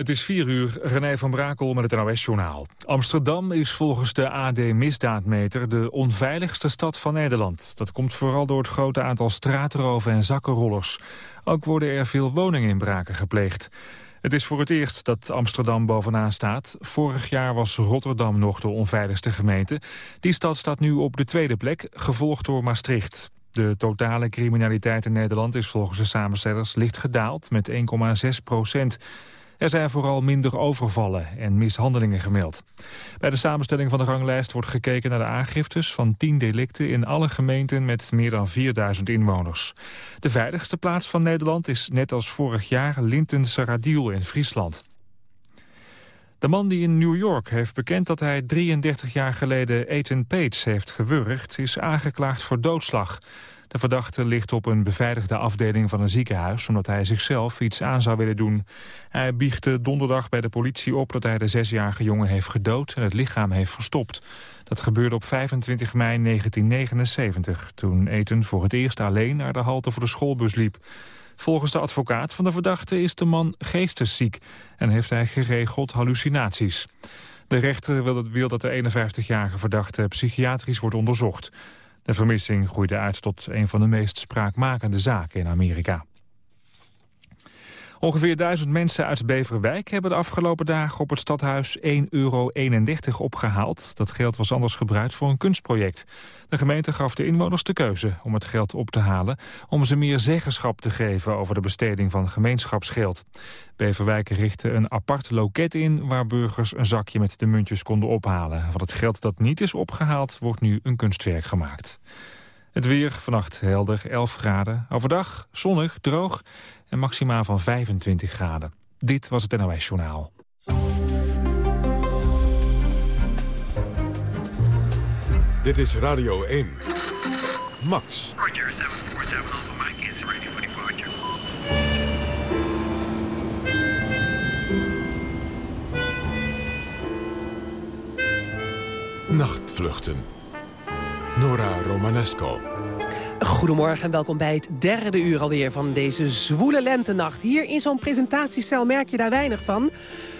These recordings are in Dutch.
Het is 4 uur, René van Brakel met het NOS-journaal. Amsterdam is volgens de AD-misdaadmeter de onveiligste stad van Nederland. Dat komt vooral door het grote aantal straatroven en zakkenrollers. Ook worden er veel woninginbraken gepleegd. Het is voor het eerst dat Amsterdam bovenaan staat. Vorig jaar was Rotterdam nog de onveiligste gemeente. Die stad staat nu op de tweede plek, gevolgd door Maastricht. De totale criminaliteit in Nederland is volgens de samenstellers licht gedaald met 1,6 procent. Er zijn vooral minder overvallen en mishandelingen gemeld. Bij de samenstelling van de ranglijst wordt gekeken naar de aangiftes van 10 delicten in alle gemeenten met meer dan 4000 inwoners. De veiligste plaats van Nederland is net als vorig jaar Linten-Saradiel in Friesland. De man die in New York heeft bekend dat hij 33 jaar geleden Ethan Page heeft gewurgd... is aangeklaagd voor doodslag. De verdachte ligt op een beveiligde afdeling van een ziekenhuis... omdat hij zichzelf iets aan zou willen doen. Hij biechtte donderdag bij de politie op dat hij de zesjarige jongen heeft gedood... en het lichaam heeft verstopt. Dat gebeurde op 25 mei 1979, toen Eten voor het eerst alleen naar de halte voor de schoolbus liep. Volgens de advocaat van de verdachte is de man geestesziek... en heeft hij geregeld hallucinaties. De rechter wil dat de 51-jarige verdachte psychiatrisch wordt onderzocht. De vermissing groeide uit tot een van de meest spraakmakende zaken in Amerika. Ongeveer duizend mensen uit Beverwijk hebben de afgelopen dagen op het stadhuis 1,31 euro opgehaald. Dat geld was anders gebruikt voor een kunstproject. De gemeente gaf de inwoners de keuze om het geld op te halen... om ze meer zeggenschap te geven over de besteding van gemeenschapsgeld. Beverwijk richtte een apart loket in waar burgers een zakje met de muntjes konden ophalen. Van het geld dat niet is opgehaald wordt nu een kunstwerk gemaakt. Het weer vannacht helder, 11 graden. Overdag zonnig, droog en maximaal van 25 graden. Dit was het NOS Journaal. Dit is Radio 1. Max. Roger, 747 Alpha Mike is ready for departure. Nachtvluchten. Nora Romanesco. Goedemorgen en welkom bij het derde uur alweer van deze zwoele lentenacht. Hier in zo'n presentatiecel merk je daar weinig van.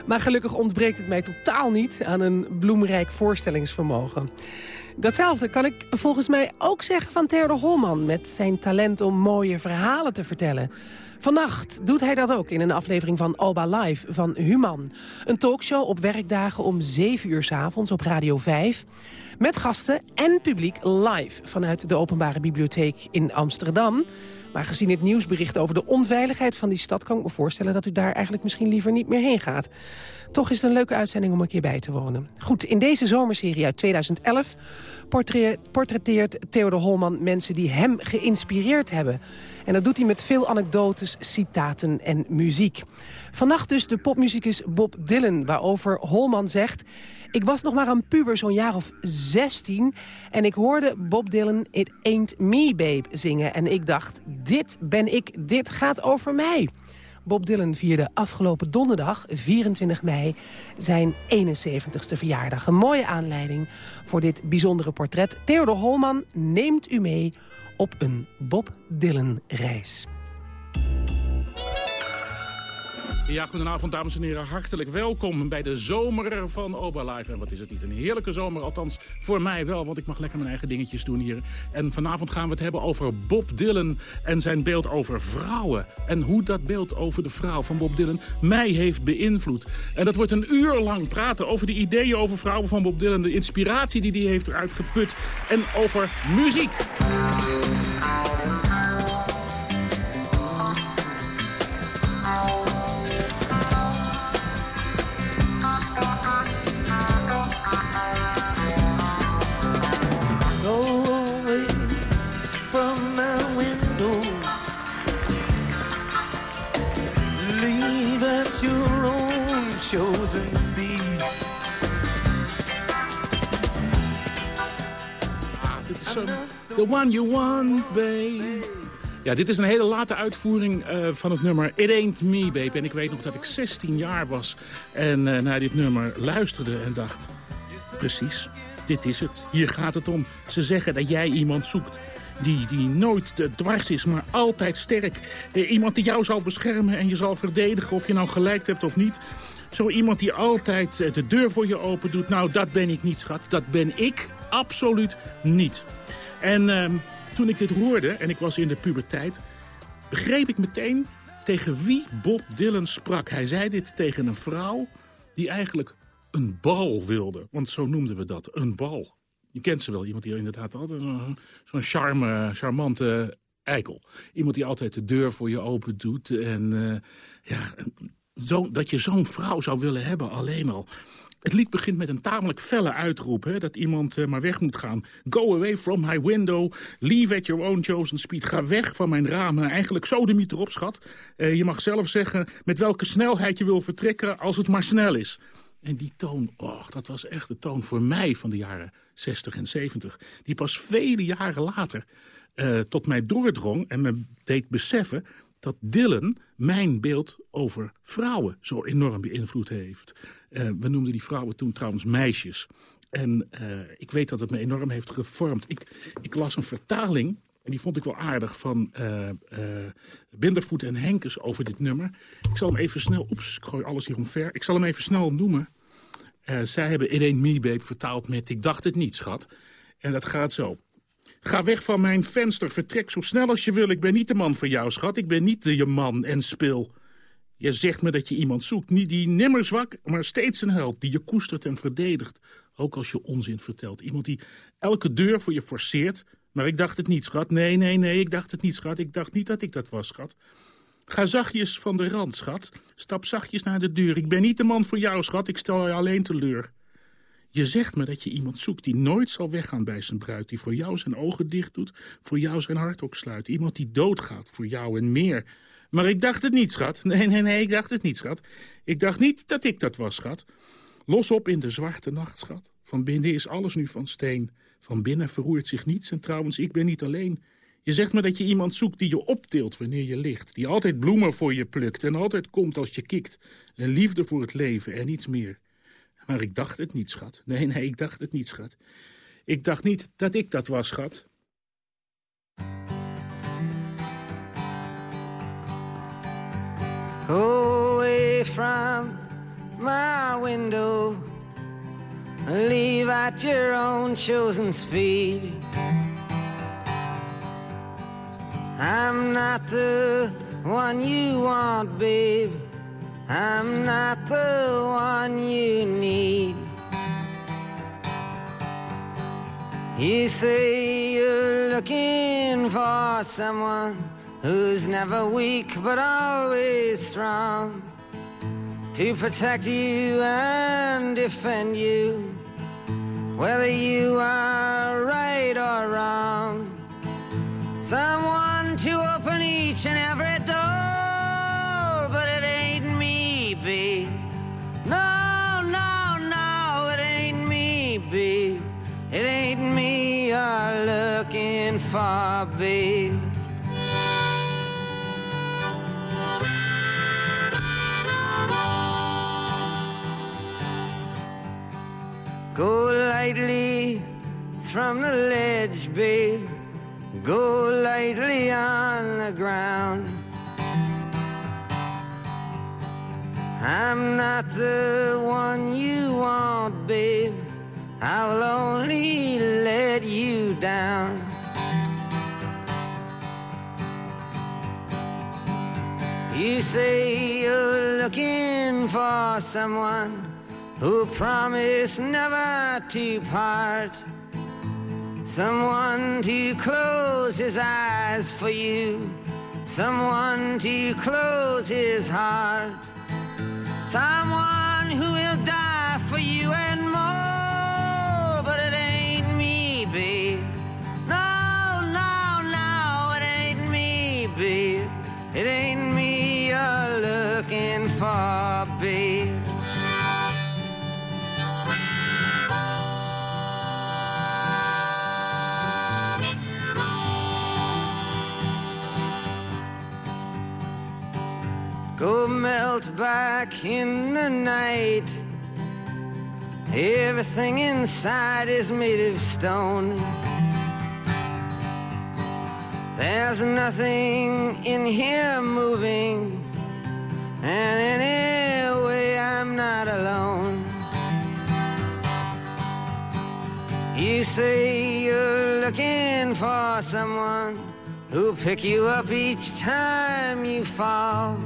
Maar gelukkig ontbreekt het mij totaal niet aan een bloemrijk voorstellingsvermogen. Datzelfde kan ik volgens mij ook zeggen van Theodor Holman... met zijn talent om mooie verhalen te vertellen. Vannacht doet hij dat ook in een aflevering van Alba Live van Human. Een talkshow op werkdagen om 7 uur s avonds op Radio 5. Met gasten en publiek live vanuit de Openbare Bibliotheek in Amsterdam. Maar gezien het nieuwsbericht over de onveiligheid van die stad... kan ik me voorstellen dat u daar eigenlijk misschien liever niet meer heen gaat. Toch is het een leuke uitzending om een keer bij te wonen. Goed, in deze zomerserie uit 2011 portretteert Theodor Holman mensen die hem geïnspireerd hebben. En dat doet hij met veel anekdotes, citaten en muziek. Vannacht dus de popmuzikus Bob Dylan, waarover Holman zegt... Ik was nog maar een puber, zo'n jaar of 16. En ik hoorde Bob Dylan It Ain't Me Babe zingen. En ik dacht, dit ben ik, dit gaat over mij. Bob Dylan vierde afgelopen donderdag, 24 mei, zijn 71ste verjaardag. Een mooie aanleiding voor dit bijzondere portret. Theodor Holman neemt u mee op een Bob Dylan reis. Ja, goedenavond dames en heren. Hartelijk welkom bij de zomer van Oba Live. En wat is het niet, een heerlijke zomer. Althans, voor mij wel, want ik mag lekker mijn eigen dingetjes doen hier. En vanavond gaan we het hebben over Bob Dylan en zijn beeld over vrouwen. En hoe dat beeld over de vrouw van Bob Dylan mij heeft beïnvloed. En dat wordt een uur lang praten over de ideeën over vrouwen van Bob Dylan. De inspiratie die hij heeft eruit geput. En over muziek. Zo'n... The one you want, babe. Ja, dit is een hele late uitvoering eh, van het nummer It Ain't Me, babe. En ik weet nog dat ik 16 jaar was en eh, naar dit nummer luisterde en dacht... Precies, dit is het. Hier gaat het om. Ze zeggen dat jij iemand zoekt die, die nooit eh, dwars is, maar altijd sterk. Eh, iemand die jou zal beschermen en je zal verdedigen of je nou gelijk hebt of niet. Zo iemand die altijd de deur voor je open doet. Nou, dat ben ik niet, schat. Dat ben ik absoluut niet. En ehm, toen ik dit hoorde, en ik was in de puberteit... begreep ik meteen tegen wie Bob Dylan sprak. Hij zei dit tegen een vrouw die eigenlijk een bal wilde. Want zo noemden we dat, een bal. Je kent ze wel, iemand die inderdaad altijd zo'n zo'n charme, charmante eikel. Iemand die altijd de deur voor je open doet. En eh, ja, zo, dat je zo'n vrouw zou willen hebben alleen al. Het lied begint met een tamelijk felle uitroep. Hè, dat iemand eh, maar weg moet gaan. Go away from my window. Leave at your own chosen speed. Ga weg van mijn ramen. Eigenlijk zo de miet erop, schat. Eh, je mag zelf zeggen met welke snelheid je wil vertrekken... als het maar snel is. En die toon, och, dat was echt de toon voor mij van de jaren 60 en 70. Die pas vele jaren later eh, tot mij doordrong en me deed beseffen dat Dylan mijn beeld over vrouwen zo enorm beïnvloed heeft. Eh, we noemden die vrouwen toen trouwens meisjes. En eh, ik weet dat het me enorm heeft gevormd. Ik, ik las een vertaling, en die vond ik wel aardig, van uh, Bindervoet en Henkes over dit nummer. Ik zal hem even snel, oeps, ik gooi alles hier omver. Ik zal hem even snel noemen. zij hebben It Ain't Me Babe vertaald met Ik dacht het niet, schat. En dat gaat zo. Ga weg van mijn venster, vertrek zo snel als je wil. Ik ben niet de man voor jou, schat. Ik ben niet de je man en spil. Je zegt me dat je iemand zoekt, niet die nimmer zwak, maar steeds een held... die je koestert en verdedigt, ook als je onzin vertelt. Iemand die elke deur voor je forceert, maar ik dacht het niet, schat. Nee, nee, nee, ik dacht het niet, schat. Ik dacht niet dat ik dat was, schat. Ga zachtjes van de rand, schat. Stap zachtjes naar de deur. Ik ben niet de man voor jou, schat. Ik stel je alleen teleur. Je zegt me dat je iemand zoekt die nooit zal weggaan bij zijn bruid. Die voor jou zijn ogen dicht doet, voor jou zijn hart ook sluit. Iemand die doodgaat voor jou en meer. Maar ik dacht het niet, schat. Nee, nee, nee, ik dacht het niet, schat. Ik dacht niet dat ik dat was, schat. Los op in de zwarte nacht, schat. Van binnen is alles nu van steen. Van binnen verroert zich niets en trouwens, ik ben niet alleen. Je zegt me dat je iemand zoekt die je optilt wanneer je ligt. Die altijd bloemen voor je plukt en altijd komt als je kikt. Een liefde voor het leven en niets meer. Maar ik dacht het niet, schat. Nee, nee, ik dacht het niet, schat. Ik dacht niet dat ik dat was, schat. Go away from my window. Leave at your own chosen speed. I'm not the one you want, babe. I'm not the one you need. You say you're looking for someone who's never weak but always strong to protect you and defend you, whether you are right or wrong. Someone to open each and every door, for, babe. Go lightly from the ledge, babe. Go lightly on the ground. I'm not the one you want, babe. I will only let you down. You say you're looking for someone who promised never to part. Someone to close his eyes for you, someone to close his heart, someone who will die for you and babe. Go melt back in the night. Everything inside is made of stone. There's nothing in here moving, and anyway, I'm not alone. You say you're looking for someone who'll pick you up each time you fall.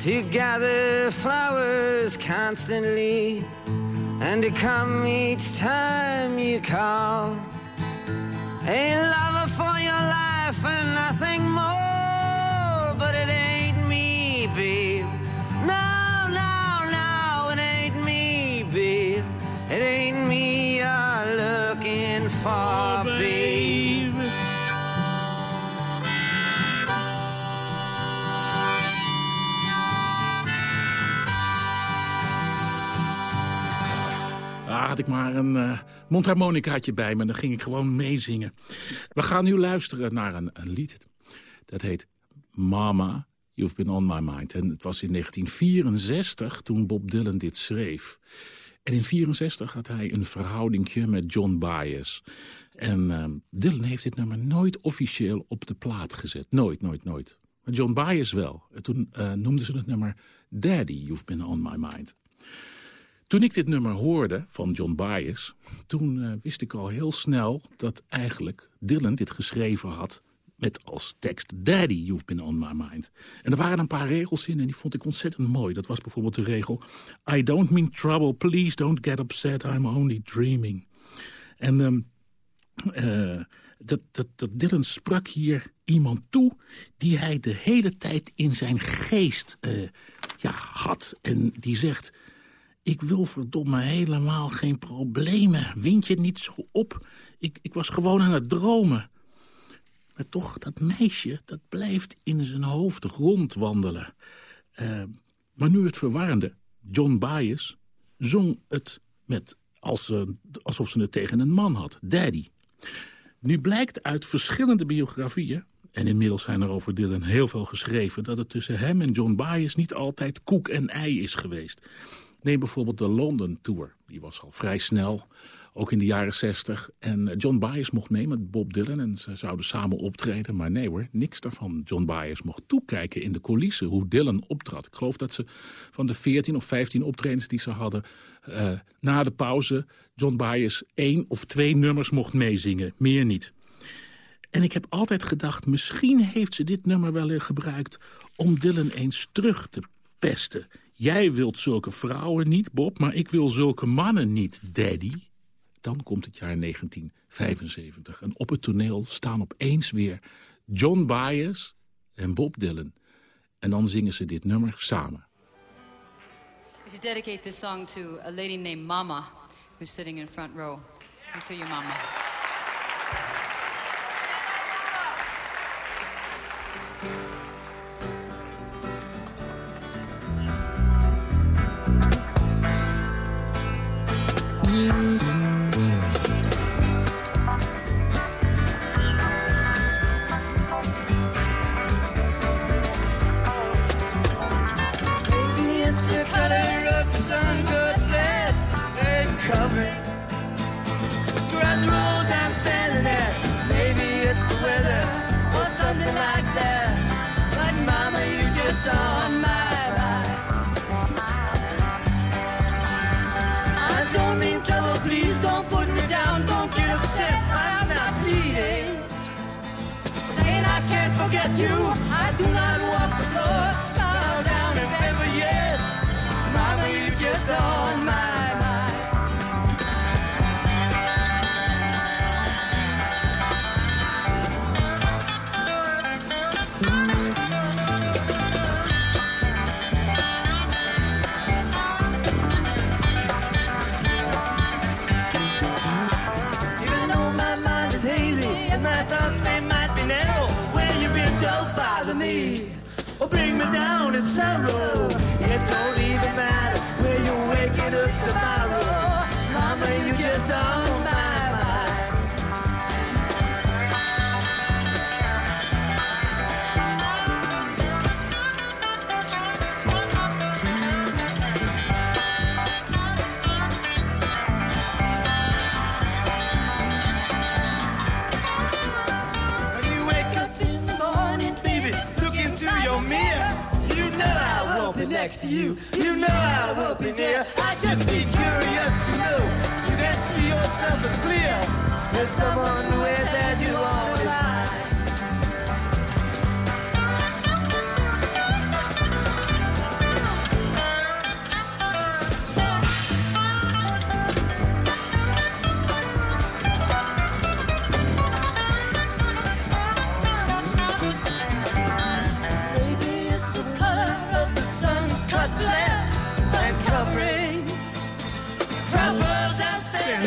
To gather flowers constantly and to come each time you call. A lover for your life and babe. Ah, had ik maar een eh, mondharmonicaatje bij me, dan ging ik gewoon meezingen. We gaan nu luisteren naar een, een lied. Dat heet Mama, You've Been On My Mind. En het was in 1964 toen Bob Dylan dit schreef. En in 1964 had hij een verhoudingje met John Baez. En eh, Dylan heeft dit nummer nooit officieel op de plaat gezet. Nooit, nooit, nooit. Maar John Baez wel. En toen eh, noemden ze het nummer Daddy, You've Been On My Mind. Toen ik dit nummer hoorde van John Baez... toen eh, wist ik al heel snel dat eigenlijk Dylan dit geschreven had... met als tekst Daddy, you've been on my mind. En er waren een paar regels in en die vond ik ontzettend mooi. Dat was bijvoorbeeld de regel... I don't mean trouble, please don't get upset, I'm only dreaming. En ehm, eh, dat, dat, dat Dylan sprak hier iemand toe... die hij de hele tijd in zijn geest eh, ja, had. En die zegt... Ik wil verdomme helemaal geen problemen. Wind je niet zo op. Ik, ik was gewoon aan het dromen. Maar toch, dat meisje, dat blijft in zijn hoofd rondwandelen. Uh, maar nu het verwarrende. John Baez zong het met als, uh, alsof ze het tegen een man had. Daddy. Nu blijkt uit verschillende biografieën... en inmiddels zijn er over Dylan heel veel geschreven... dat het tussen hem en John Baez niet altijd koek en ei is geweest. Neem bijvoorbeeld de London Tour. Die was al vrij snel, ook in de jaren 60. En John Baez mocht mee met Bob Dylan en ze zouden samen optreden. Maar nee hoor, niks daarvan. John Baez mocht toekijken in de coulissen hoe Dylan optrad. Ik geloof dat ze van de 14 of 15 optredens die ze hadden... Uh, na de pauze John Baez één of twee nummers mocht meezingen. Meer niet. En ik heb altijd gedacht, misschien heeft ze dit nummer wel gebruikt... om Dylan eens terug te pesten... Jij wilt zulke vrouwen niet, Bob, maar ik wil zulke mannen niet, daddy. Dan komt het jaar 1975 en op het toneel staan opeens weer John Baez en Bob Dylan. En dan zingen ze dit nummer samen. To dedicate this song to a lady named Mama, who's sitting in front row. And to your mama. Next to you. You know I won't be near. I just be curious to know. You can see yourself as clear as someone who has had you on his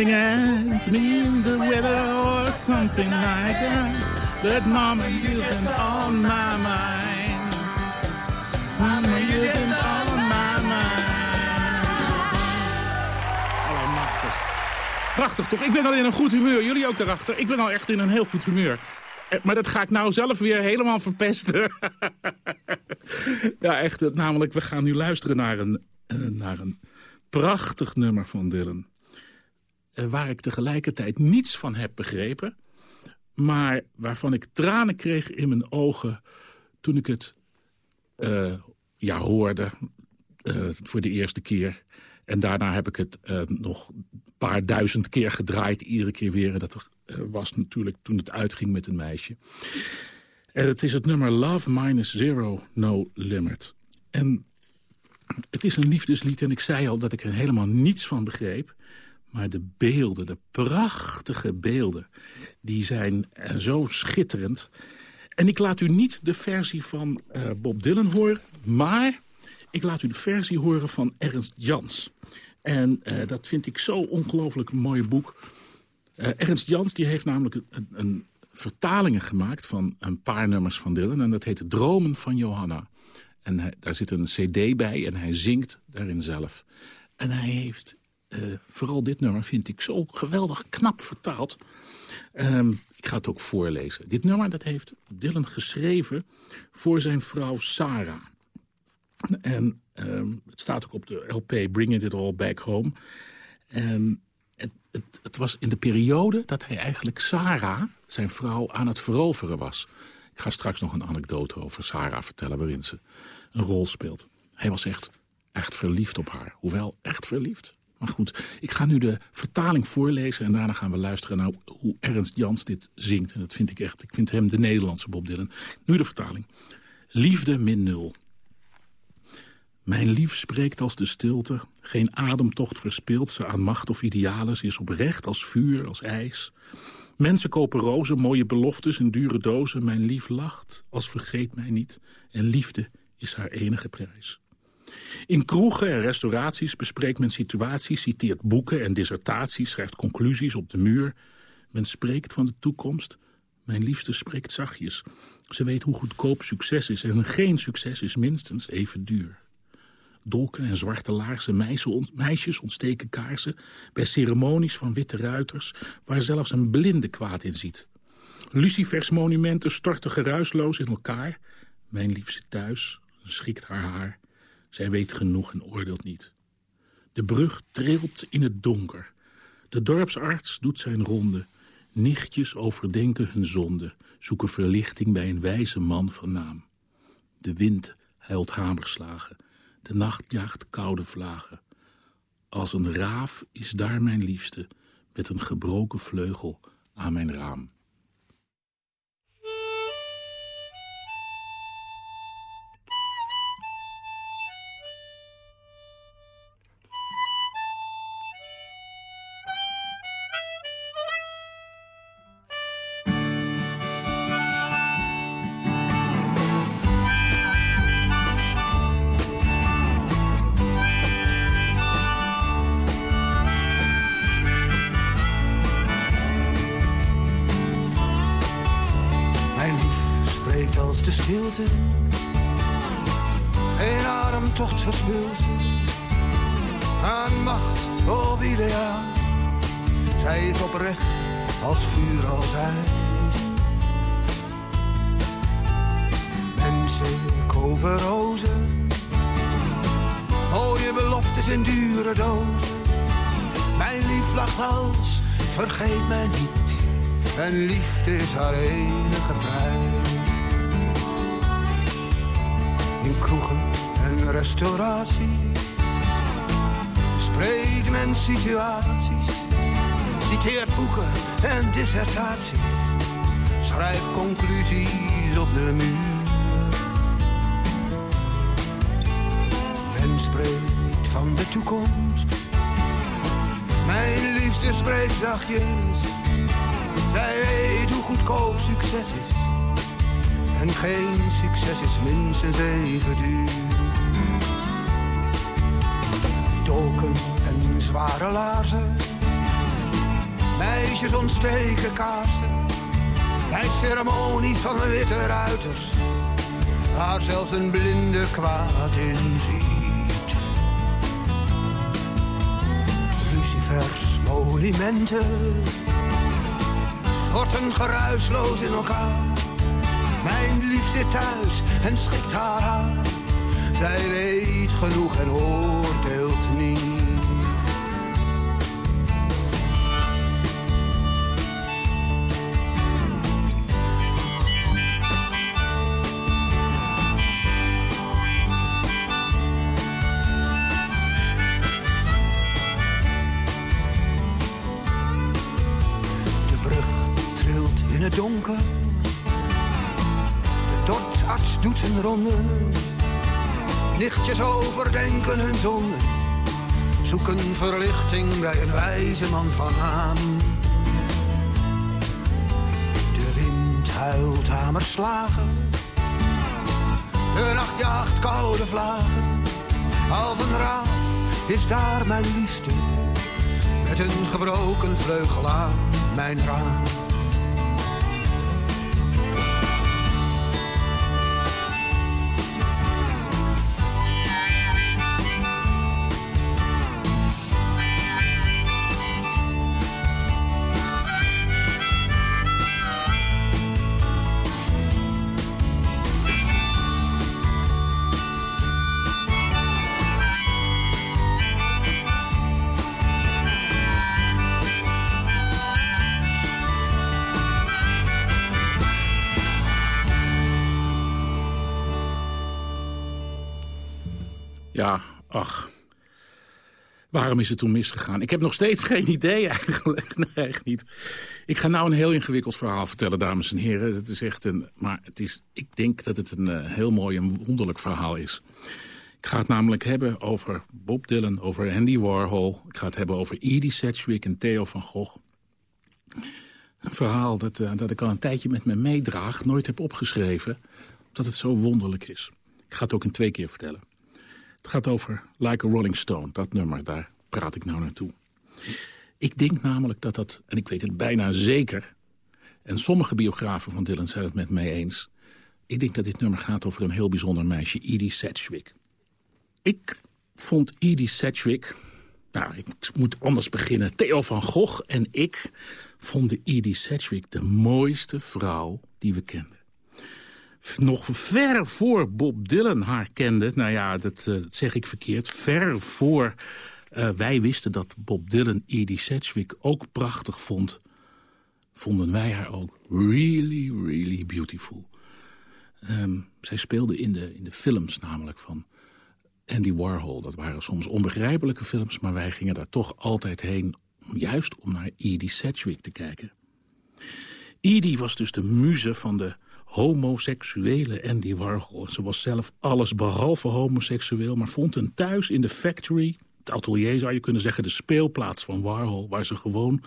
At me in the weather or something like that. But mama, you've been on my mind. Mama, you've been on my mind. Allemachtig. Prachtig toch? Ik ben al in een goed humeur. Jullie ook daarachter. Ik ben al echt in een heel goed humeur. Eh, Maar dat ga ik nou zelf weer helemaal verpesten. ja, echt. Namelijk, we gaan nu luisteren naar een, eh, naar een prachtig nummer van Dylan. Eh, waar ik tegelijkertijd niets van heb begrepen... maar waarvan ik tranen kreeg in mijn ogen toen ik het eh, ja, hoorde eh, voor de eerste keer. En daarna heb ik het nog een paar duizend keer gedraaid, iedere keer weer. Dat was natuurlijk toen het uitging met een meisje. En het is het nummer Love Minus Zero No Limit. En het is een liefdeslied en ik zei al dat ik er helemaal niets van begreep. Maar de beelden, de prachtige beelden, die zijn eh, zo schitterend. En ik laat u niet de versie van eh, Bob Dylan horen, maar ik laat u de versie horen van Ernst Jans. En eh, dat vind ik zo ongelooflijk een mooi boek. Ernst Jans die heeft namelijk een, vertalingen gemaakt van een paar nummers van Dylan. En dat heet Dromen van Johanna. En daar zit een cd bij en hij zingt daarin zelf. En hij heeft, eh, vooral dit nummer vind ik zo geweldig knap vertaald. Ehm, ik ga het ook voorlezen. Dit nummer dat heeft Dylan geschreven voor zijn vrouw Sarah. En ehm, het staat ook op de LP Bringing It All Back Home. En het, het, het was in de periode dat hij eigenlijk Sarah, zijn vrouw, aan het veroveren was. Ik ga straks nog een anekdote over Sarah vertellen... waarin ze een rol speelt. Hij was echt, echt verliefd op haar. Hoewel, echt verliefd. Maar goed, ik ga nu de vertaling voorlezen... en daarna gaan we luisteren naar hoe Ernst Jans dit zingt. En dat vind ik echt, ik vind hem de Nederlandse Bob Dylan. Nu de vertaling. Liefde min nul. Mijn lief spreekt als de stilte, geen ademtocht verspilt ze aan macht of idealen. Ze is oprecht als vuur, als ijs. Mensen kopen rozen, mooie beloftes in dure dozen. Mijn lief lacht, als vergeet mij niet. En liefde is haar enige prijs. In kroegen en restauraties bespreekt men situaties, citeert boeken en dissertaties, schrijft conclusies op de muur. Men spreekt van de toekomst. Mijn liefste spreekt zachtjes. Ze weet hoe goedkoop succes is en geen succes is minstens even duur. Dolken en zwarte laarzen, meisjes ontsteken kaarsen... bij ceremonies van witte ruiters... waar zelfs een blinde kwaad in ziet. Lucifersmonumenten storten geruisloos in elkaar. Mijn liefste thuis, schikt haar haar. Zij weet genoeg en oordeelt niet. De brug trilt in het donker. De dorpsarts doet zijn ronde. Nichtjes overdenken hun zonde... zoeken verlichting bij een wijze man van naam. De wind huilt hamerslagen... De nacht jaagt koude vlagen. Als een raaf is daar mijn liefste, met een gebroken vleugel aan mijn raam. Bij ceremonies van witte ruiters. Waar zelfs een blinde kwaad in ziet. Lucifers monumenten. Storten geruisloos in elkaar. Mijn lief zit thuis en schikt haar aan. Zij weet genoeg en oordeelt niet. Nichtjes overdenken hun zonde. Zoeken verlichting bij een wijze man van naam. De wind huilt hamerslagen. De nacht jaagt koude vlagen. Half een raaf is daar mijn liefste. Met een gebroken vleugel aan mijn raam. Ach. Waarom is het toen misgegaan? Ik heb nog steeds geen idee eigenlijk. Nee, echt niet. Ik ga nou een heel ingewikkeld verhaal vertellen, dames en heren. Het is echt een, maar het is, ik denk dat het een eh, heel mooi en wonderlijk verhaal is. Ik ga het namelijk hebben over Bob Dylan, over Andy Warhol. Ik ga het hebben over Edie Sedgwick en Theo van Gogh. Een verhaal dat, eh, dat ik al een tijdje met me meedraag, nooit heb opgeschreven. Omdat het zo wonderlijk is. Ik ga het ook in twee keer vertellen. Het gaat over Like a Rolling Stone, dat nummer, daar praat ik nou naartoe. Ik denk namelijk dat dat, en ik weet het bijna zeker... en sommige biografen van Dylan zijn het met mij eens... ik denk dat dit nummer gaat over een heel bijzonder meisje, Edie Sedgwick. Ik vond Edie Sedgwick... Nou, ik moet anders beginnen. Theo van Gogh en ik vonden Edie Sedgwick de mooiste vrouw die we kenden nog ver voor Bob Dylan haar kende... nou ja, dat, dat zeg ik verkeerd... ver voor uh, wij wisten dat Bob Dylan Edie Sedgwick ook prachtig vond... vonden wij haar ook really, really beautiful. Um, zij speelde in de, in de films namelijk van Andy Warhol. Dat waren soms onbegrijpelijke films... maar wij gingen daar toch altijd heen... juist om naar Edie Sedgwick te kijken. Edie was dus de muze van de homoseksuele Andy Warhol. Ze was zelf alles behalve homoseksueel... maar vond een thuis in de factory, het atelier zou je kunnen zeggen... de speelplaats van Warhol, waar ze gewoon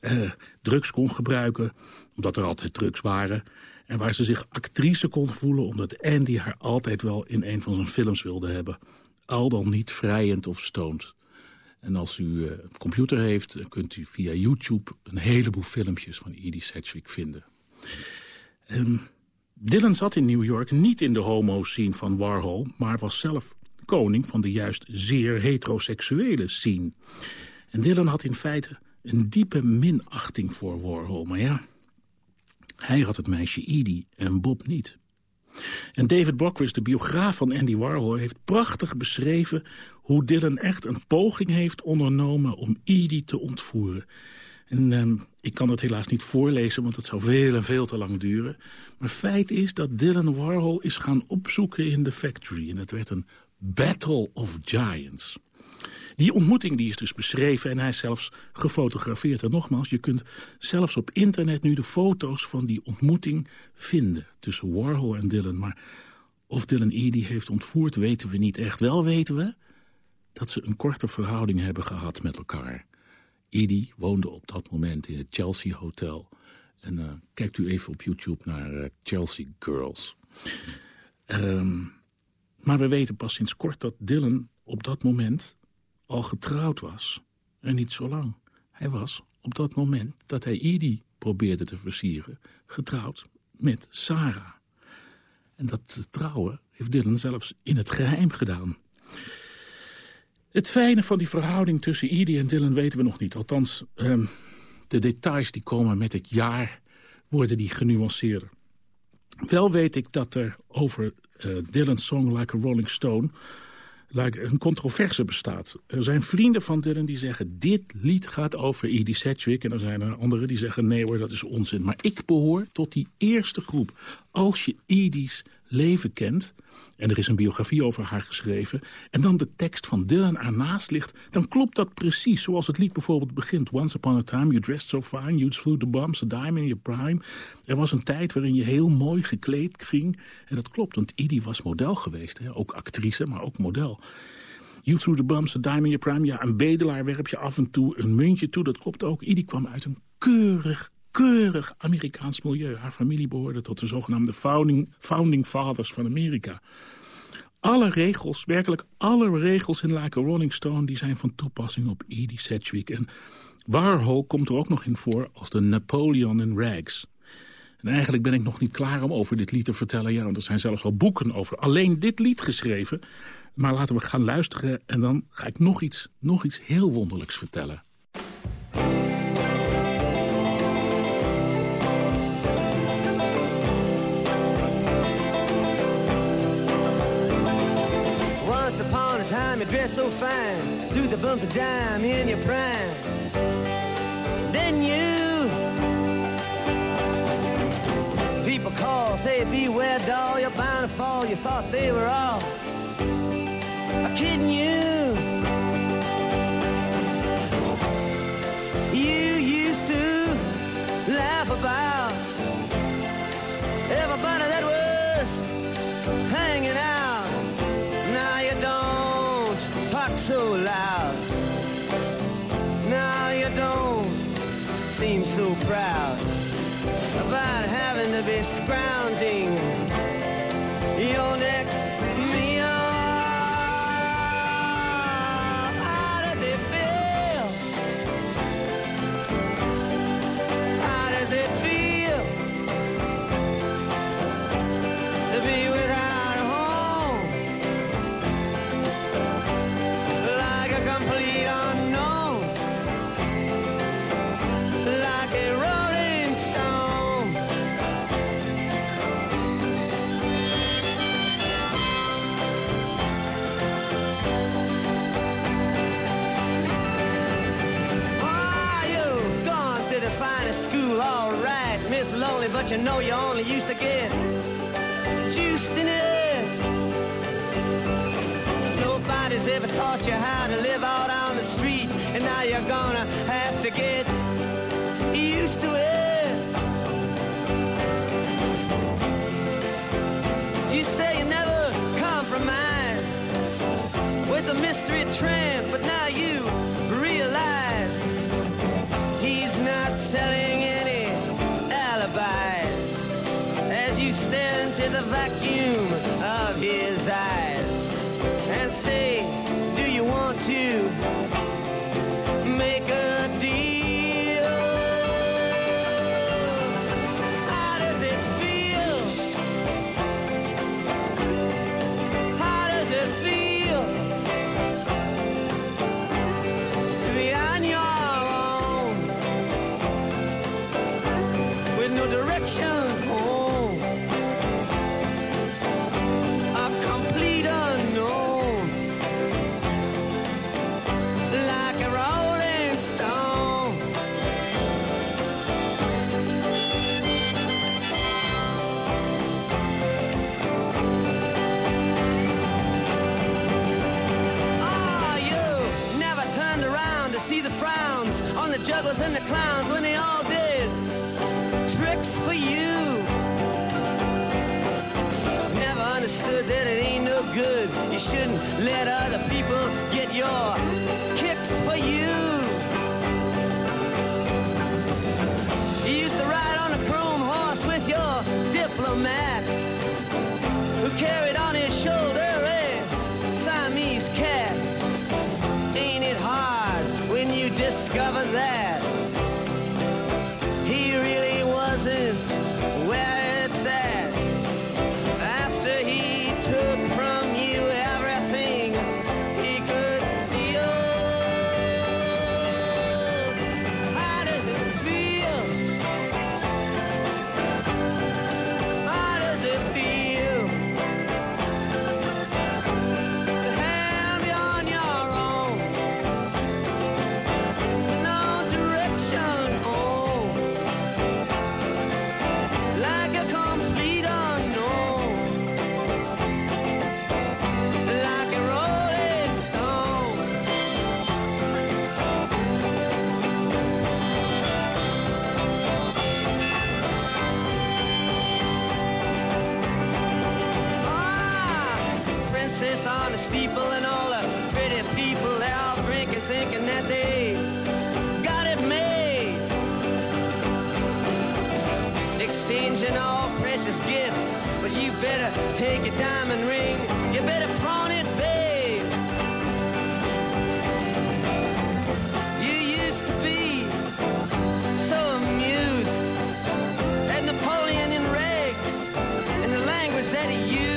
eh, drugs kon gebruiken... omdat er altijd drugs waren... en waar ze zich actrice kon voelen... omdat Andy haar altijd wel in een van zijn films wilde hebben. Al dan niet vrijend of stoned. En als u uh, een computer heeft, dan kunt u via YouTube... een heleboel filmpjes van Edie Sedgwick vinden. Um, Dylan zat in New York niet in de homo-scene van Warhol... maar was zelf koning van de juist zeer heteroseksuele scene. En Dylan had in feite een diepe minachting voor Warhol. Maar ja, hij had het meisje Edie en Bob niet. En David Bockwist, de biograaf van Andy Warhol... heeft prachtig beschreven hoe Dylan echt een poging heeft ondernomen... om Edie te ontvoeren. En um, ik kan dat helaas niet voorlezen, want het zou veel en veel te lang duren. Maar feit is dat Dylan Warhol is gaan opzoeken in de factory. En het werd een Battle of Giants. Die ontmoeting die is dus beschreven en hij is zelfs gefotografeerd. En nogmaals, je kunt zelfs op internet nu de foto's van die ontmoeting vinden... tussen Warhol en Dylan. Maar of Dylan Edie heeft ontvoerd, weten we niet echt. Wel weten we dat ze een korte verhouding hebben gehad met elkaar. Edie woonde op dat moment in het Chelsea Hotel. En uh, kijkt u even op YouTube naar uh, Chelsea Girls. Um, maar we weten pas sinds kort dat Dylan op dat moment al getrouwd was. En niet zo lang. Hij was op dat moment dat hij Edie probeerde te versieren... getrouwd met Sarah. En dat trouwen heeft Dylan zelfs in het geheim gedaan. Het fijne van die verhouding tussen Edie en Dylan weten we nog niet. Althans, um, de details die komen met het jaar worden die genuanceerder. Wel weet ik dat er over uh, Dylan's song Like a Rolling Stone een controverse bestaat. Er zijn vrienden van Dylan die zeggen... dit lied gaat over Edie Sedgwick. En er zijn er anderen die zeggen... nee hoor, dat is onzin. Maar ik behoor tot die eerste groep. Als je Edie's leven kent... en er is een biografie over haar geschreven... en dan de tekst van Dylan ernaast ligt... dan klopt dat precies zoals het lied bijvoorbeeld begint. Once upon a time you dressed so fine, you'd flew the bombs, a dime in your prime. Er was een tijd waarin je heel mooi gekleed ging. En dat klopt, want Edie was model geweest. Hè? Ook actrice, maar ook model. You threw the bumps, a dime in your prime. Ja, een bedelaar werp je af en toe een muntje toe. Dat klopt ook. Edie kwam uit een keurig, keurig Amerikaans milieu. Haar familie behoorde tot de zogenaamde founding, founding fathers van Amerika. Alle regels, werkelijk alle regels in Like a Rolling Stone... die zijn van toepassing op Edie Sedgwick. En Warhol komt er ook nog in voor als de Napoleon in rags. En eigenlijk ben ik nog niet klaar om over dit lied te vertellen. Ja, want er zijn zelfs al boeken over alleen dit lied geschreven. Maar laten we gaan luisteren en dan ga ik nog iets, nog iets heel wonderlijks vertellen. Dressed so fine Through the bumps of dime in your prime Then you People call, say beware doll You're bound to fall, you thought they were all kidding you. You used to laugh about everybody that was hanging out. Loud. Now you don't seem so proud about having to be scrounging your house. Jugglers and the clowns when they all did tricks for you. Never understood that it ain't no good. You shouldn't let other people get your kicks for you. You used to ride on a chrome horse with your diplomat who carried on take your diamond ring, you better pawn it, babe. You used to be so amused at Napoleon in rags and the language that he used.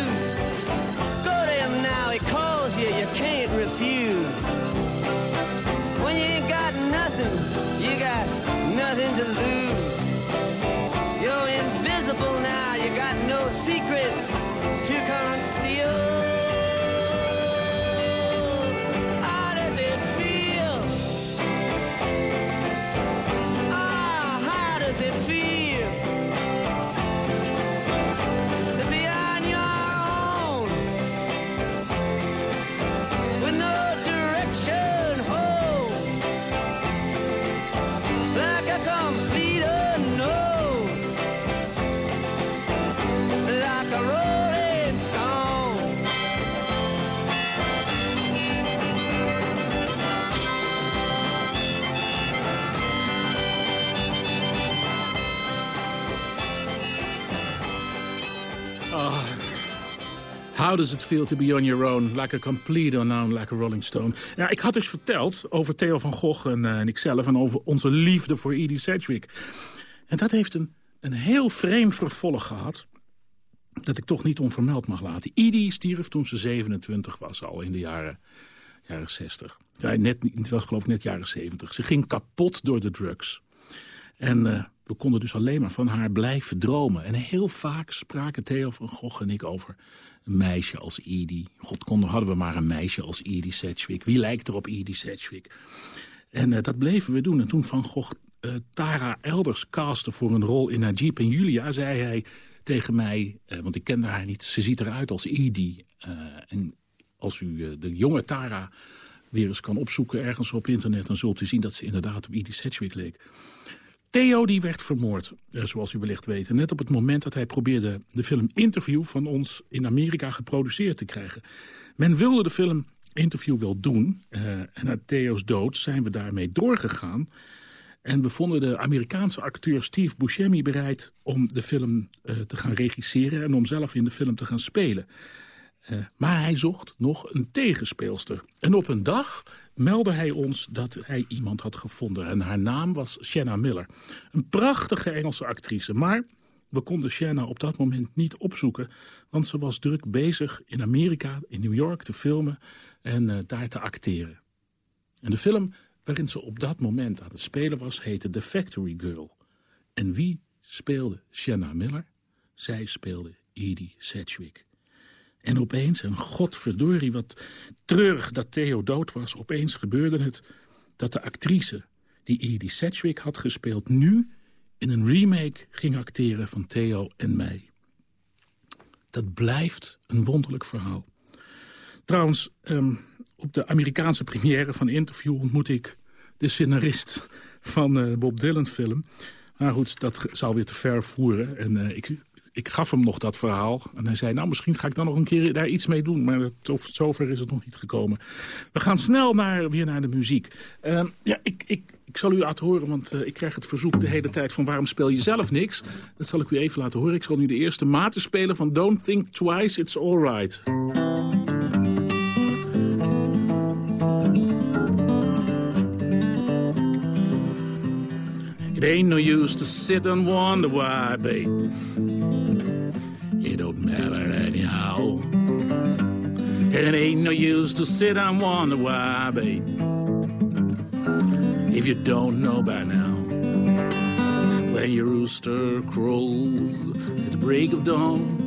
Does it feel to be on your own? Like a complete unknown, like a rolling stone. Ja, ik had dus verteld over Theo van Gogh en, eh, en ikzelf... en over onze liefde voor Edie Sedgwick. En dat heeft een, een heel vreemd vervolg gehad... dat ik toch niet onvermeld mag laten. Edie stierf toen ze 27 was, al in de jaren, jaren 60. Ja, net, het was geloof ik net jaren 70. Ze ging kapot door de drugs. En eh, we konden dus alleen maar van haar blijven dromen. En heel vaak spraken Theo van Gogh en ik over een meisje als Edie. God, konden, hadden we maar een meisje als Edie Sedgwick. Wie lijkt er op Edie Sedgwick? En eh, dat bleven we doen. En toen Van Gogh eh, Tara Elders castte voor een rol in Najib en Julia... zei hij tegen mij, eh, want ik kende haar niet... ze ziet eruit als Edie. En als u de jonge Tara weer eens kan opzoeken ergens op internet... dan zult u zien dat ze inderdaad op Edie Sedgwick leek. Theo die werd vermoord, eh, zoals u wellicht weet. Net op het moment dat hij probeerde de film Interview... van ons in Amerika geproduceerd te krijgen. Men wilde de film Interview wel doen. eh, en na Theo's dood zijn we daarmee doorgegaan. En we vonden de Amerikaanse acteur Steve Buscemi bereid... om de film eh, te gaan regisseren en om zelf in de film te gaan spelen. Maar hij zocht nog een tegenspeelster. En op een dag meldde hij ons dat hij iemand had gevonden. En haar naam was Shanna Miller. Een prachtige Engelse actrice. Maar we konden Shanna op dat moment niet opzoeken... want ze was druk bezig in Amerika, in New York, te filmen... en eh, daar te acteren. En de film waarin ze op dat moment aan het spelen was... heette The Factory Girl. En wie speelde Shanna Miller? Zij speelde Edie Sedgwick. En opeens, en godverdorie wat treurig dat Theo dood was... opeens gebeurde het dat de actrice die Edie Sedgwick had gespeeld... nu in een remake ging acteren van Theo en mij. Dat blijft een wonderlijk verhaal. Trouwens, um, op de Amerikaanse première van Interview ontmoet ik de scenarist van de Bob Dylan film. Maar goed, dat zou weer te ver voeren. En eh, ik, ik gaf hem nog dat verhaal. En hij zei, nou, misschien ga ik dan nog een keer daar iets mee doen. Maar tot zover is het nog niet gekomen. We gaan snel naar, weer naar de muziek. Eh, ja, ik, ik, ik zal u laten horen, want eh, ik krijg het verzoek de hele tijd van... waarom speel je zelf niks? Dat zal ik u even laten horen. Ik zal nu de eerste maten spelen van Don't Think Twice, It's Alright. It ain't no use to sit and wonder why, babe. It don't matter anyhow. It ain't no use to sit and wonder why, babe. If you don't know by now. When your rooster crows at the break of dawn,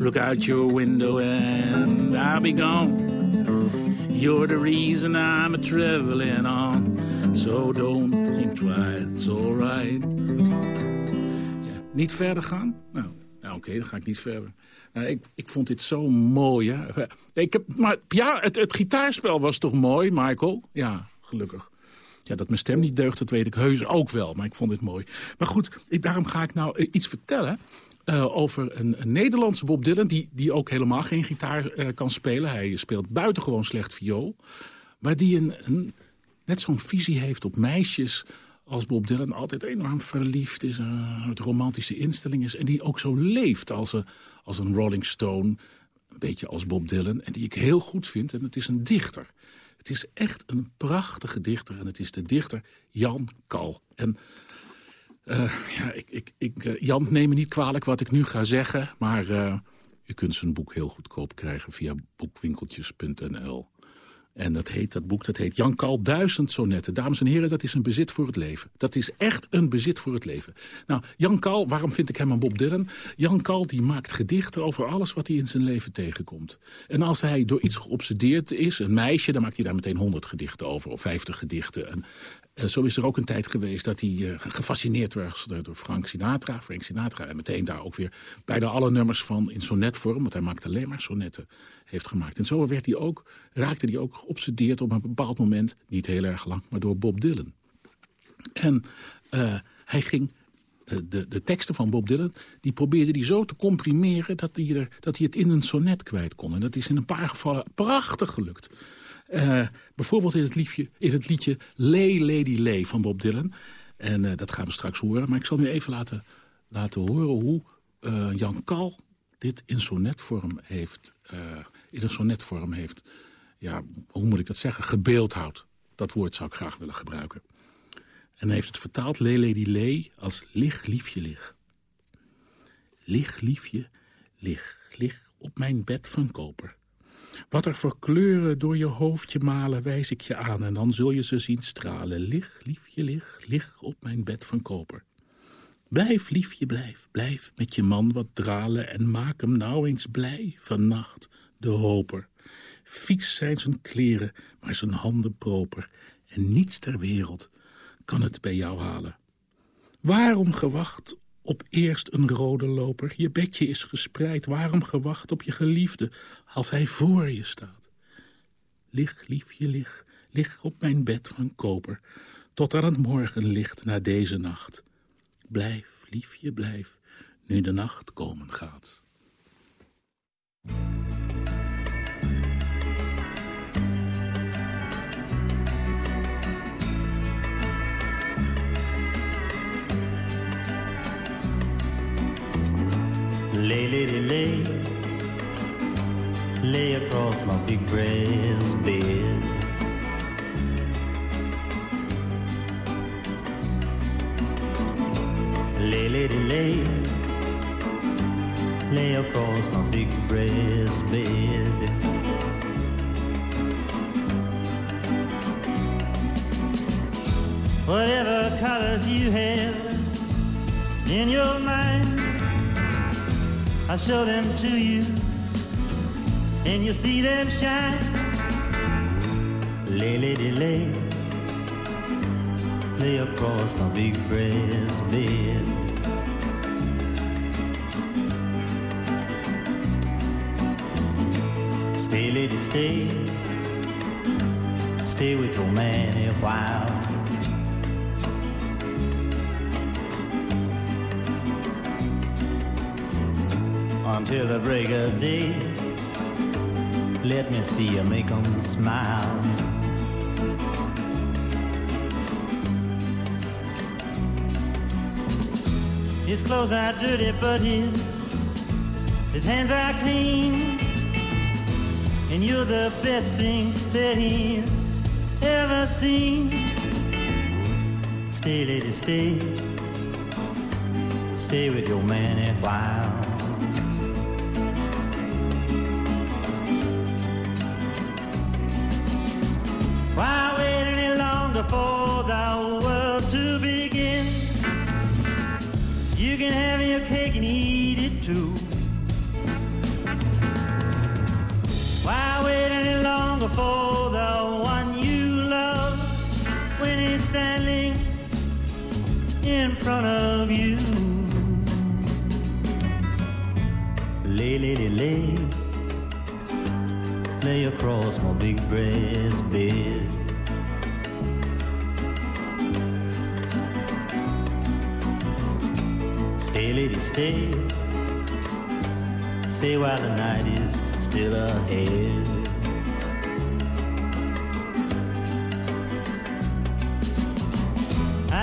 look out your window and I'll be gone. You're the reason I'm a traveling on. So don't think twice, it's alright. Ja, niet verder gaan? Nou, nou oké, dan ga ik niet verder. Nou, ik, ik vond dit zo mooi. Ik heb, maar ja, het, het gitaarspel was toch mooi, Michael? Ja, gelukkig. Ja, dat mijn stem niet deugt, dat weet ik heus ook wel. Maar ik vond dit mooi. Maar goed, ik, daarom ga ik nou eh, iets vertellen... eh, over een, Nederlandse Bob Dylan... die, die ook helemaal geen gitaar eh, kan spelen. Hij speelt buitengewoon slecht viool. Maar die een, net zo'n visie heeft op meisjes als Bob Dylan. Altijd enorm verliefd is, een het romantische instelling is. En die ook zo leeft als een, als een Rolling Stone. Een beetje als Bob Dylan. En die ik heel goed vind. En het is een dichter. Het is echt een prachtige dichter. En het is de dichter Jan Kal. En eh, ja, ik, ik, ik, eh, Jan, neem me niet kwalijk wat ik nu ga zeggen. Maar eh, u kunt zijn boek heel goedkoop krijgen via boekwinkeltjes.nl. En dat heet, dat boek dat heet Jan Kal, Duizend Sonetten. Dames en heren, dat is een bezit voor het leven. Dat is echt een bezit voor het leven. Nou, Jan Kal, waarom vind ik hem een Bob Dylan? Jan Kal die maakt gedichten over alles wat hij in zijn leven tegenkomt. En als hij door iets geobsedeerd is, een meisje... dan maakt hij daar meteen 100 gedichten over, of 50 gedichten. En eh, zo is er ook een tijd geweest dat hij eh, gefascineerd was door- Frank Sinatra. Frank Sinatra en meteen daar ook weer bijna alle nummers van in sonnetvorm... want hij maakte alleen maar sonnetten, heeft gemaakt. En zo werd hij ook, raakte hij ook geobsedeerd op een bepaald moment... niet heel erg lang, maar door Bob Dylan. En eh, hij ging eh, de, de teksten van Bob Dylan... die probeerde hij zo te comprimeren dat hij, er, dat hij het in een sonnet kwijt kon. En dat is in een paar gevallen prachtig gelukt. Eh, bijvoorbeeld in het, liefje, in het liedje Lay Lady Lay van Bob Dylan. En dat gaan we straks horen. Maar ik zal nu even laten, laten horen hoe Jan Kal dit in sonnetvorm heeft... in een sonnetvorm heeft, ja, hoe moet ik dat zeggen, gebeeldhouwd. Dat woord zou ik graag willen gebruiken. En hij heeft het vertaald, Lay Lady Lay, als lig liefje lig. Lig liefje, lig, lig op mijn bed van koper. Wat er voor kleuren door je hoofdje malen, wijs ik je aan... en dan zul je ze zien stralen. Lig, liefje, lig, lig op mijn bed van koper. Blijf, liefje, blijf, blijf met je man wat dralen... en maak hem nou eens blij vannacht, de hoper. Vies zijn zijn kleren, maar zijn handen proper... en niets ter wereld kan het bij jou halen. Waarom gewacht op eerst een rode loper? Je bedje is gespreid. Waarom gewacht op je geliefde als hij voor je staat? Lig, liefje, lig, lig op mijn bed van koper, tot aan het morgenlicht na deze nacht. Blijf, liefje, blijf, nu de nacht komen gaat. Lay, lady, lay, lay across my big brass bed. Lay, lady, lay, lay across my big brass bed. Whatever colors you have in your mind. I'll show them to you, and you'll see them shine. Lay, lady, lay, lay across my big brass bed. Stay, lady, stay, stay with your man a while. Until the break of day. Let me see you make 'em smile. His clothes are dirty, but his his hands are clean. And you're the best thing that he's ever seen. Stay, lady, stay. Stay with your man a while. Front of you? Lay, lay, lay, lay, lay across my big breast bed. Stay, lady, stay. Stay while the night is still ahead.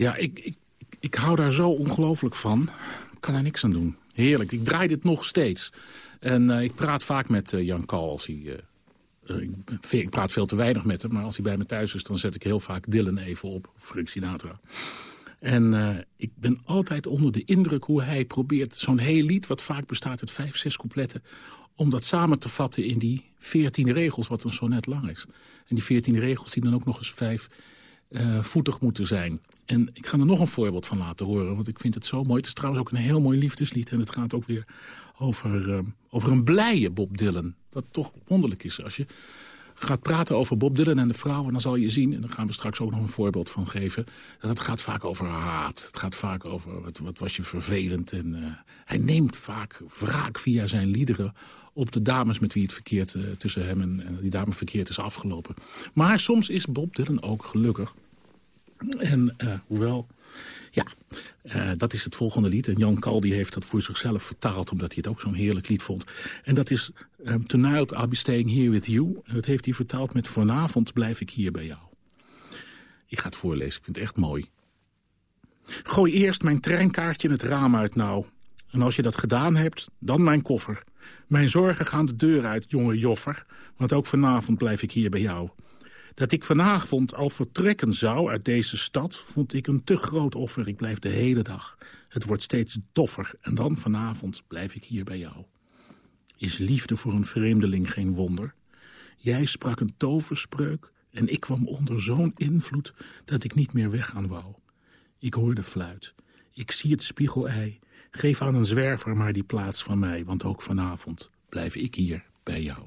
Ja, ik, ik, ik hou daar zo ongelooflijk van. Ik kan er niks aan doen. Heerlijk. Ik draai dit nog steeds. En eh, ik praat vaak met eh, Jan Kal als hij... eh, ik, ik praat veel te weinig met hem, maar als hij bij me thuis is... dan zet ik heel vaak Dylan even op, Frank Sinatra. En ik ben altijd onder de indruk hoe hij probeert... zo'n heel lied, wat vaak bestaat uit vijf, zes coupletten... om dat samen te vatten in die veertien regels, wat een sonnet lang is. En die veertien regels die dan ook nog eens vijf eh, voetig moeten zijn. En ik ga er nog een voorbeeld van laten horen, want ik vind het zo mooi. Het is trouwens ook een heel mooi liefdeslied. En het gaat ook weer over, eh, over een blije Bob Dylan. Wat toch wonderlijk is. Als je gaat praten over Bob Dylan en de vrouwen... dan zal je zien, en daar gaan we straks ook nog een voorbeeld van geven... dat het gaat vaak over haat. Het gaat vaak over wat, wat was je vervelend. En, eh, hij neemt vaak wraak via zijn liederen op de dames met wie het verkeerd eh, tussen hem en, die dame verkeerd is afgelopen. Maar soms is Bob Dylan ook gelukkig. En eh, hoewel, ja, eh, dat is het volgende lied. En Jan Kal die heeft dat voor zichzelf vertaald... omdat hij het ook zo'n heerlijk lied vond. En dat is eh, Tonight I'll be staying here with you. En dat heeft hij vertaald met Vanavond blijf ik hier bij jou. Ik ga het voorlezen, ik vind het echt mooi. Gooi eerst mijn treinkaartje in het raam uit nou. En als je dat gedaan hebt, dan mijn koffer. Mijn zorgen gaan de deur uit, jonge joffer. Want ook vanavond blijf ik hier bij jou. Dat ik vanavond al vertrekken zou uit deze stad... vond ik een te groot offer. Ik blijf de hele dag. Het wordt steeds doffer. En dan vanavond blijf ik hier bij jou. Is liefde voor een vreemdeling geen wonder? Jij sprak een toverspreuk en ik kwam onder zo'n invloed... dat ik niet meer weggaan wou. Ik hoor de fluit. Ik zie het spiegelei. Geef aan een zwerver maar die plaats van mij... want ook vanavond blijf ik hier bij jou.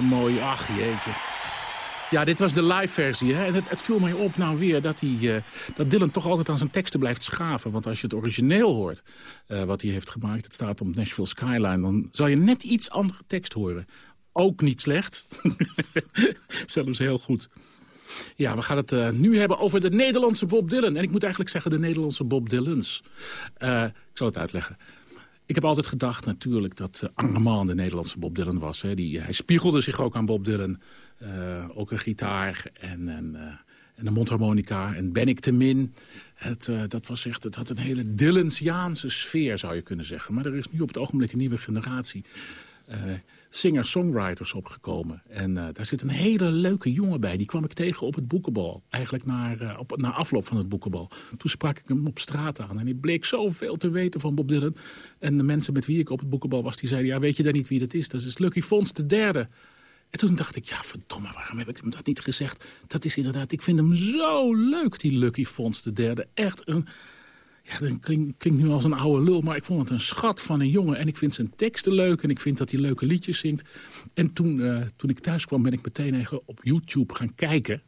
Mooi. Ach, jeetje. Ja, dit was de live versie. Hè? Het, het viel mij op nou weer dat, hij, eh, dat Dylan toch altijd aan zijn teksten blijft schaven. Want als je het origineel hoort, eh, wat hij heeft gemaakt... het staat op Nashville Skyline... dan zal je net iets andere tekst horen. Ook niet slecht. Zelfs heel goed. Ja, we gaan het eh, nu hebben over de Nederlandse Bob Dylan. En ik moet eigenlijk zeggen de Nederlandse Bob Dylans. Ik zal het uitleggen. Ik heb altijd gedacht natuurlijk dat uh, de Nederlandse Bob Dylan was. Hè. Die, hij spiegelde zich ook aan Bob Dylan. ook een gitaar en, en, en een mondharmonica. En Ben ik te min. Het, dat was echt, het had een hele Dylansiaanse sfeer zou je kunnen zeggen. Maar er is nu op het ogenblik een nieuwe generatie singer-songwriters opgekomen. En uh, daar zit een hele leuke jongen bij. Die kwam ik tegen op het boekenbal. Eigenlijk naar, uh, op, na afloop van het boekenbal. Toen sprak ik hem op straat aan. En hij bleek zoveel te weten van Bob Dylan. En de mensen met wie ik op het boekenbal was, die zeiden... ja, weet je dan niet wie dat is? Dat is Lucky Fons de derde. En toen dacht ik, ja, verdomme, waarom heb ik hem dat niet gezegd? Dat is inderdaad, ik vind hem zo leuk, die Lucky Fons de derde. Echt een ja, dat klinkt, klinkt nu als een oude lul, maar ik vond het een schat van een jongen. En ik vind zijn teksten leuk en ik vind dat hij leuke liedjes zingt. En toen, uh, toen ik thuis kwam ben ik meteen even op YouTube gaan kijken.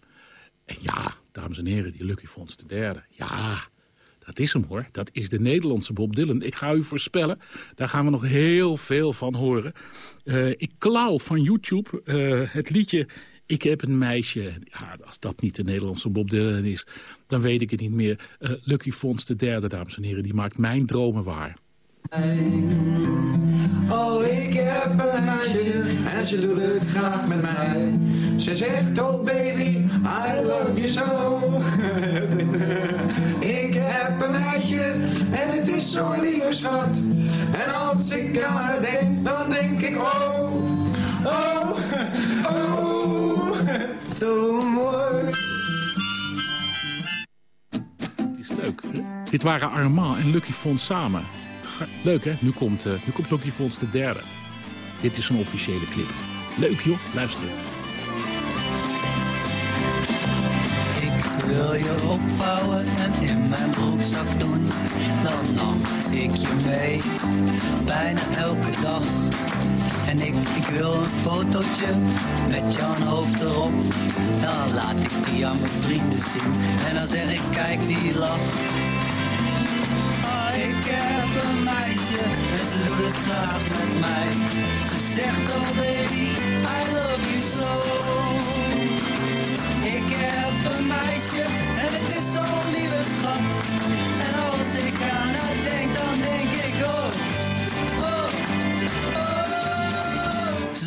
En ja, dames en heren, die Lucky Fons de derde. Ja, dat is hem hoor. Dat is de Nederlandse Bob Dylan. Ik ga u voorspellen, daar gaan we nog heel veel van horen. Uh, ik klauw van YouTube uh, het liedje ik heb een meisje, ja, als dat niet de Nederlandse Bob Dylan is... dan weet ik het niet meer. Uh, Lucky Fons de derde, dames en heren, die maakt mijn dromen waar. Oh, ik heb een meisje en ze doet het graag met mij. Ze zegt, oh baby, I love you so. ik heb een meisje en het is zo'n lieve schat. En als ik aan haar denk, dan denk ik, oh, oh, zo mooi. Het is leuk. Dit waren Armand en Lucky Fons samen. Leuk hè? Nu komt, uh, nu komt Lucky Fons de derde. Dit is een officiële clip. Leuk joh, luisteren. Ik wil je opvouwen en in mijn broekzak doen. Dan nam ik je mee, bijna elke dag. En ik, ik wil een fotootje met jouw hoofd erop. Dan laat ik die aan mijn vrienden zien. En dan zeg ik, kijk die lach. Oh, ik heb een meisje en ze doet het graag met mij. Ze zegt, oh baby, I love you so. Ik heb een meisje en het is zo'n lieve schat. En als ik aan haar denk, dan denk ik, oh,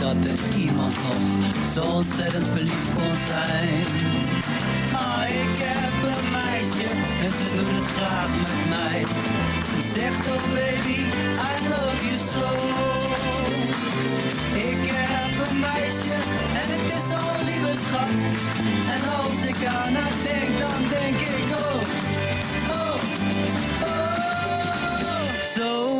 Dat er iemand nog zo ontzettend verliefd kon zijn. Ah, ik heb een meisje en ze doet het graag met mij. Ze zegt, oh baby, I love you so. Ik heb een meisje en het is zo'n lieve schat. En als ik aan haar denk, dan denk ik, oh, oh, oh, zo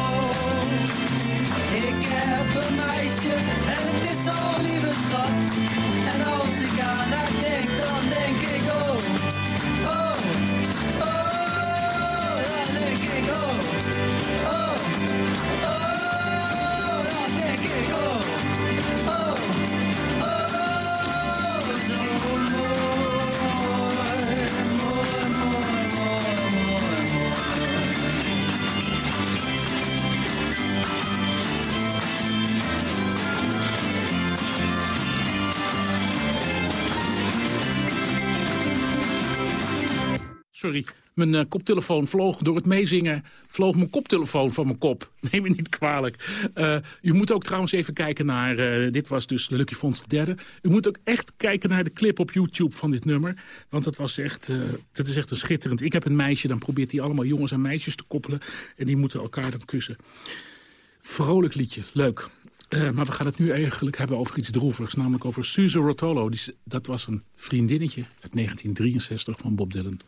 Meisje en het is zo'n lieve schat. En als ik aan haar denk, dan denk ik sorry. Mijn eh, koptelefoon vloog door het meezingen. Vloog mijn koptelefoon van mijn kop. Neem me niet kwalijk. Uh, u moet ook trouwens even kijken naar... Uh, dit was dus Lucky Fonds de derde. U moet ook echt kijken naar de clip op YouTube van dit nummer. Want dat, was echt, dat is echt een schitterend. Ik heb een meisje, dan probeert hij allemaal jongens en meisjes te koppelen. En die moeten elkaar dan kussen. Vrolijk liedje, leuk. Maar we gaan het nu eigenlijk hebben over iets droevigs. Namelijk over Suze Rotolo. Die, dat was een vriendinnetje uit 1963 van Bob Dylan.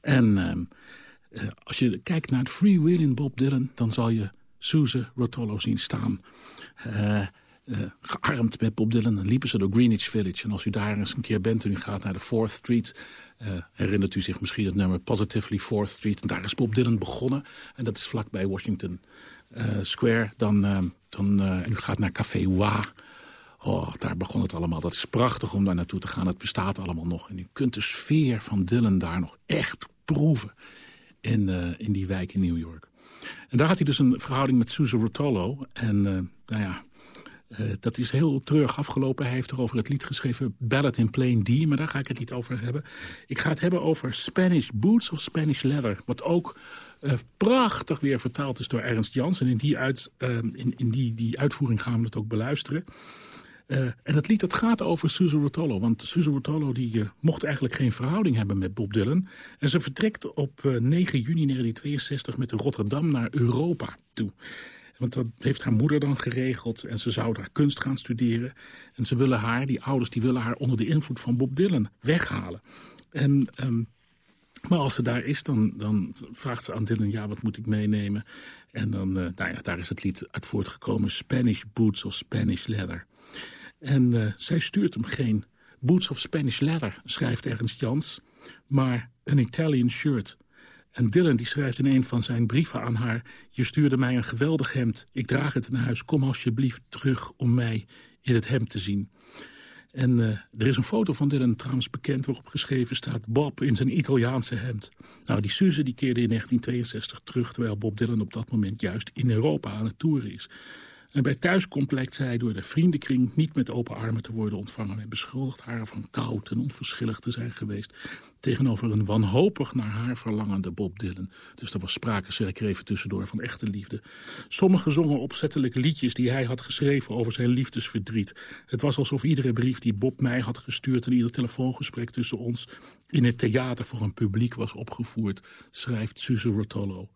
En uh, als je kijkt naar het freewheeling Bob Dylan... dan zal je Suze Rotolo zien staan. Uh, gearmd met Bob Dylan. Dan liepen ze door Greenwich Village. En als u daar eens een keer bent en u gaat naar de 4th Street... herinnert u zich misschien het nummer Positively 4th Street. En daar is Bob Dylan begonnen. En dat is vlakbij Washington Square. Dan, dan, en u gaat naar Café Wa... Oh, daar begon het allemaal. Dat is prachtig om daar naartoe te gaan. Het bestaat allemaal nog. En u kunt de sfeer van Dylan daar nog echt proeven. In, uh, in die wijk in New York. En daar had hij dus een verhouding met Suze Rotolo. En uh, nou ja, uh, dat is heel terug afgelopen. Hij heeft er over het lied geschreven Ballad in Plain D. Maar daar ga ik het niet over hebben. Ik ga het hebben over Spanish Boots of Spanish Leather. Wat ook prachtig weer vertaald is door Ernst Jans. En in die, uit, in, in die, die uitvoering gaan we het ook beluisteren. Uh, en dat lied dat gaat over Suze Rotolo. Want Suze Rotolo die, uh, mocht eigenlijk geen verhouding hebben met Bob Dylan. En ze vertrekt op uh, 9 juni 1962 met de Rotterdam naar Europa toe. Want dat heeft haar moeder dan geregeld. En ze zou daar kunst gaan studeren. En ze willen haar, die ouders, die willen haar onder de invloed van Bob Dylan weghalen. En... Um, maar als ze daar is, dan, dan vraagt ze aan Dylan... ja, wat moet ik meenemen? En dan, nou ja, daar is het lied uit voortgekomen... Spanish Boots of Spanish Leather. En uh, zij stuurt hem geen Boots of Spanish Leather, schrijft Ernst Jans... maar een Italian shirt. En Dylan die schrijft in een van zijn brieven aan haar... je stuurde mij een geweldig hemd, ik draag het in huis... kom alsjeblieft terug om mij in het hemd te zien. En uh, er is een foto van Dylan trouwens bekend waarop geschreven staat... Bob in zijn Italiaanse hemd. Nou, die Suze die keerde in 1962 terug... terwijl Bob Dylan op dat moment juist in Europa aan het toeren is. En bij thuiskomst blijkt zij door de vriendenkring niet met open armen te worden ontvangen... en beschuldigt haar van koud en onverschillig te zijn geweest... tegenover een wanhopig naar haar verlangende Bob Dylan. Dus er was sprake, ik even tussendoor, van echte liefde. Sommigen zongen opzettelijke liedjes die hij had geschreven over zijn liefdesverdriet. Het was alsof iedere brief die Bob mij had gestuurd... en ieder telefoongesprek tussen ons in het theater voor een publiek was opgevoerd... schrijft Suze Rotolo.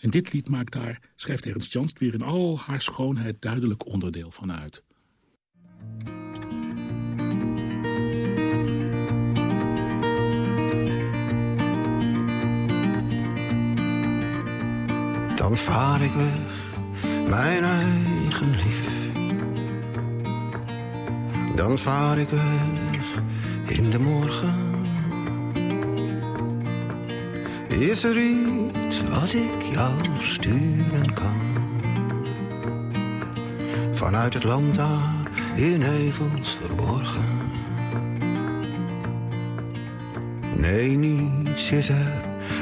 En dit lied maakt daar, schrijft Ernst Janst, weer in al haar schoonheid duidelijk onderdeel van uit. Dan vaar ik weg, mijn eigen lief. Dan vaar ik weg in de morgen. Is er iets wat ik jou sturen kan? Vanuit het land daar in hevels verborgen. Nee, niets is er,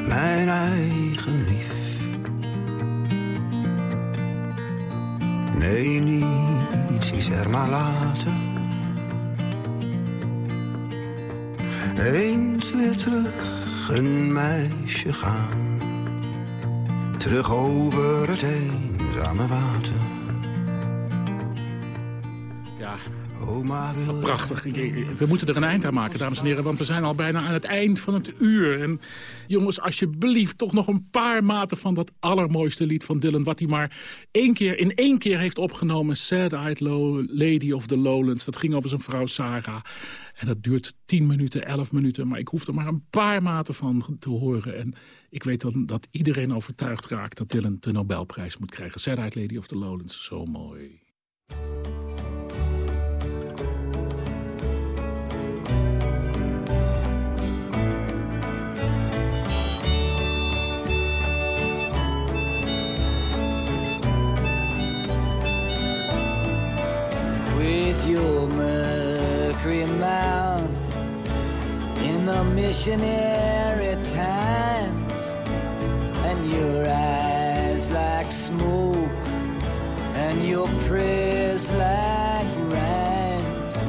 mijn eigen lief. Nee, niets is er maar later. Eens weer terug een meisje gaan. Terug over het eenzame water. Prachtig. We moeten er een eind aan maken, dames en heren. Want we zijn al bijna aan het eind van het uur. En jongens, alsjeblieft, toch nog een paar maten van dat allermooiste lied van Dylan. Wat hij maar één keer, in één keer heeft opgenomen. Sad-Eyed Lady of the Lowlands. Dat ging over zijn vrouw Sarah. En dat duurt 10 minuten, 11 minuten. Maar ik hoef er maar een paar maten van te horen. En ik weet dan dat iedereen overtuigd raakt dat Dylan de Nobelprijs moet krijgen. Sad-Eyed Lady of the Lowlands, zo mooi. Your mercury mouth in the missionary times, and your eyes like smoke, and your prayers like rhymes,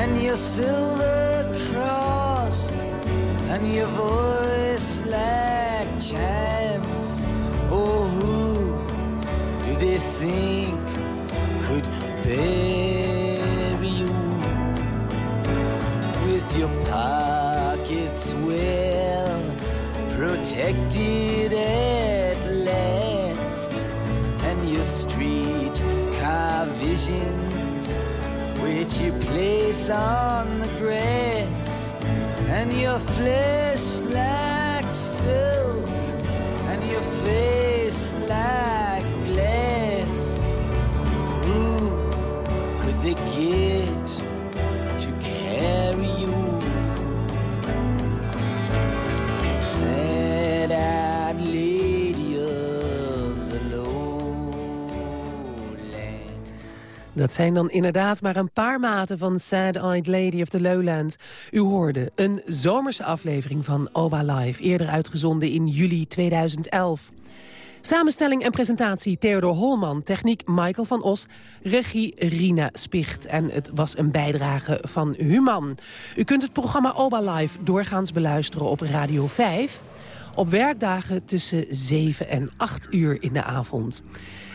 and your silver cross and your voice pockets well protected at last, and your street car visions which you place on the grass, and your flesh like silk, and your face like glass. Who could they get Dat zijn dan inderdaad maar een paar maten van Sad-Eyed Lady of the Lowlands. U hoorde een zomerse aflevering van Oba Live, eerder uitgezonden in juli 2011. Samenstelling en presentatie Theodor Holman, techniek Michael van Os, regie Rina Spicht. En het was een bijdrage van Human. U kunt het programma Oba Live doorgaans beluisteren op Radio 5... op werkdagen tussen 7 en 8 uur in de avond.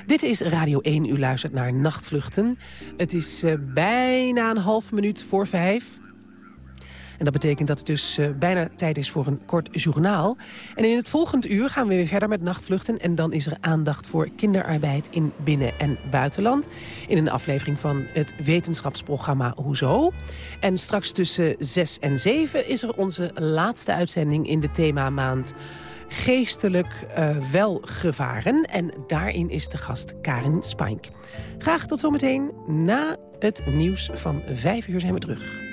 Dit is Radio 1, u luistert naar Nachtvluchten. Het is eh, bijna een half minuut voor vijf... En dat betekent dat het dus eh, bijna tijd is voor een kort journaal. En in het volgende uur gaan we weer verder met nachtvluchten. En dan is er aandacht voor kinderarbeid in binnen- en buitenland. In een aflevering van het wetenschapsprogramma Hoezo. En straks tussen 6 en 7 is er onze laatste uitzending in de themamaand geestelijk eh, welgevaren. En daarin is de gast Karin Spink. Graag tot zometeen na het nieuws van 5 uur zijn we terug.